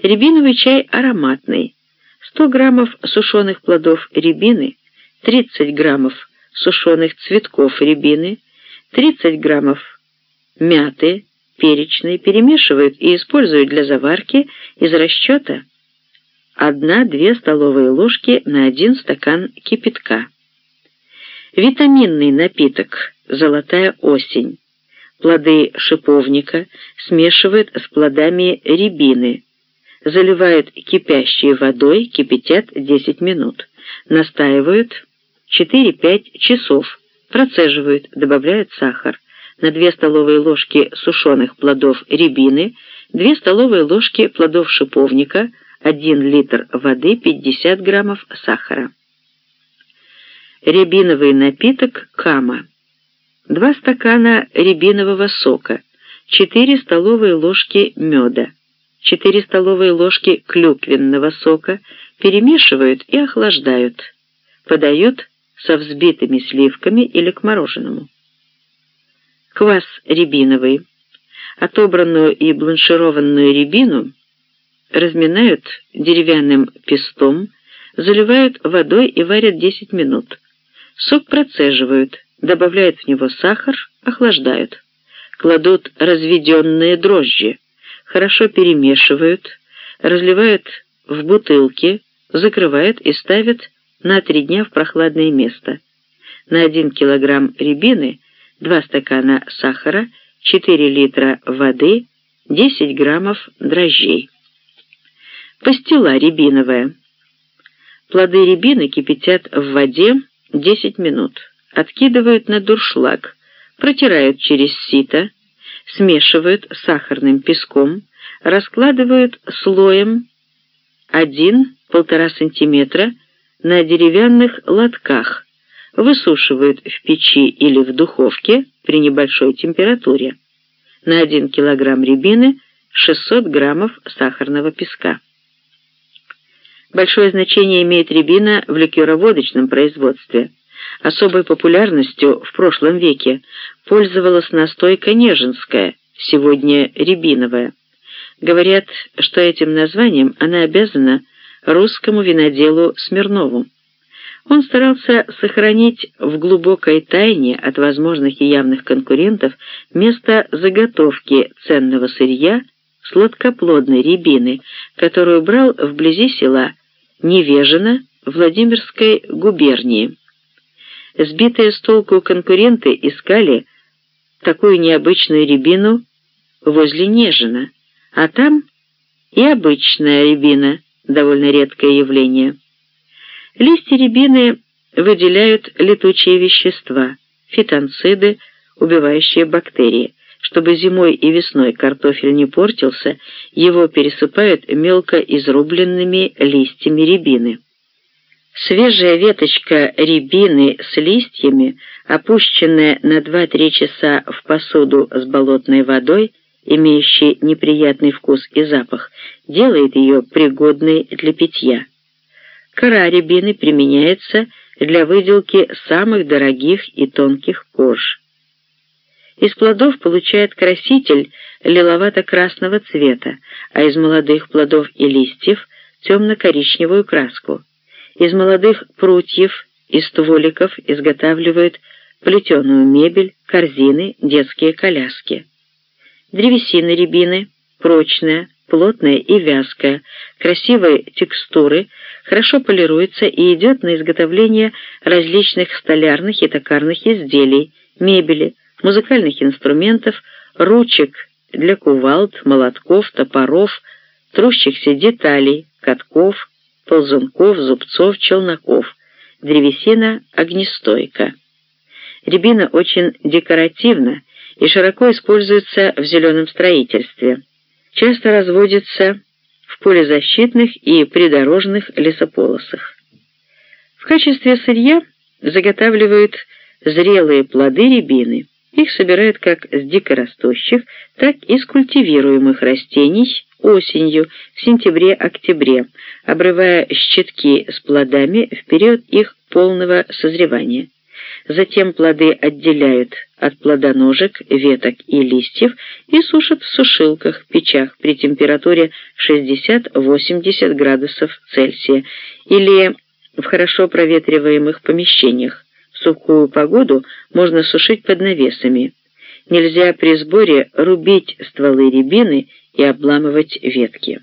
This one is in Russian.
Рябиновый чай ароматный. 100 граммов сушеных плодов рябины, 30 граммов сушеных цветков рябины, 30 граммов мяты, перечной перемешивают и используют для заварки из расчета 1-2 столовые ложки на 1 стакан кипятка. Витаминный напиток «Золотая осень». Плоды шиповника смешивают с плодами рябины, заливают кипящей водой, кипятят 10 минут, настаивают 4-5 часов, процеживают, добавляют сахар, на 2 столовые ложки сушеных плодов рябины, 2 столовые ложки плодов шиповника, 1 литр воды, 50 граммов сахара. Рябиновый напиток кама. 2 стакана рябинового сока, 4 столовые ложки меда, 4 столовые ложки клюквенного сока перемешивают и охлаждают. Подают со взбитыми сливками или к мороженому. Квас рябиновый. Отобранную и бланшированную рябину разминают деревянным пестом, заливают водой и варят 10 минут. Сок процеживают, добавляют в него сахар, охлаждают. Кладут разведенные дрожжи, хорошо перемешивают, разливают в бутылки, закрывают и ставят на три дня в прохладное место. На 1 килограмм рябины 2 стакана сахара, 4 литра воды, 10 граммов дрожжей. Пастила рябиновая. Плоды рябины кипятят в воде 10 минут, откидывают на дуршлаг, протирают через сито, смешивают с сахарным песком, раскладывают слоем 1-1,5 см на деревянных лотках, высушивают в печи или в духовке при небольшой температуре. На 1 кг рябины 600 граммов сахарного песка. Большое значение имеет рябина в ликероводочном производстве. Особой популярностью в прошлом веке пользовалась настойка неженская, сегодня рябиновая. Говорят, что этим названием она обязана русскому виноделу Смирнову. Он старался сохранить в глубокой тайне от возможных и явных конкурентов место заготовки ценного сырья сладкоплодной рябины, которую брал вблизи села Невежино Владимирской губернии. Сбитые с толку конкуренты искали такую необычную рябину возле Нежина, а там и обычная рябина – довольно редкое явление. Листья рябины выделяют летучие вещества, фитонциды, убивающие бактерии. Чтобы зимой и весной картофель не портился, его пересыпают мелко изрубленными листьями рябины. Свежая веточка рябины с листьями, опущенная на 2-3 часа в посуду с болотной водой, имеющий неприятный вкус и запах, делает ее пригодной для питья. Кора рябины применяется для выделки самых дорогих и тонких кож. Из плодов получает краситель лиловато-красного цвета, а из молодых плодов и листьев – темно-коричневую краску. Из молодых прутьев и стволиков изготавливают плетеную мебель, корзины, детские коляски. Древесина рябины прочная, плотная и вязкая, красивой текстуры, хорошо полируется и идет на изготовление различных столярных и токарных изделий, мебели, музыкальных инструментов, ручек для кувалд, молотков, топоров, трущихся деталей, катков, ползунков, зубцов, челноков. Древесина огнестойка. Рябина очень декоративна и широко используется в зеленом строительстве. Часто разводится в полезащитных и придорожных лесополосах. В качестве сырья заготавливают зрелые плоды рябины. Их собирают как с дикорастущих, так и с культивируемых растений осенью, в сентябре-октябре, обрывая щитки с плодами в период их полного созревания. Затем плоды отделяют от плодоножек, веток и листьев и сушат в сушилках, печах при температуре 60-80 градусов Цельсия или в хорошо проветриваемых помещениях. В сухую погоду можно сушить под навесами. Нельзя при сборе рубить стволы рябины и обламывать ветки.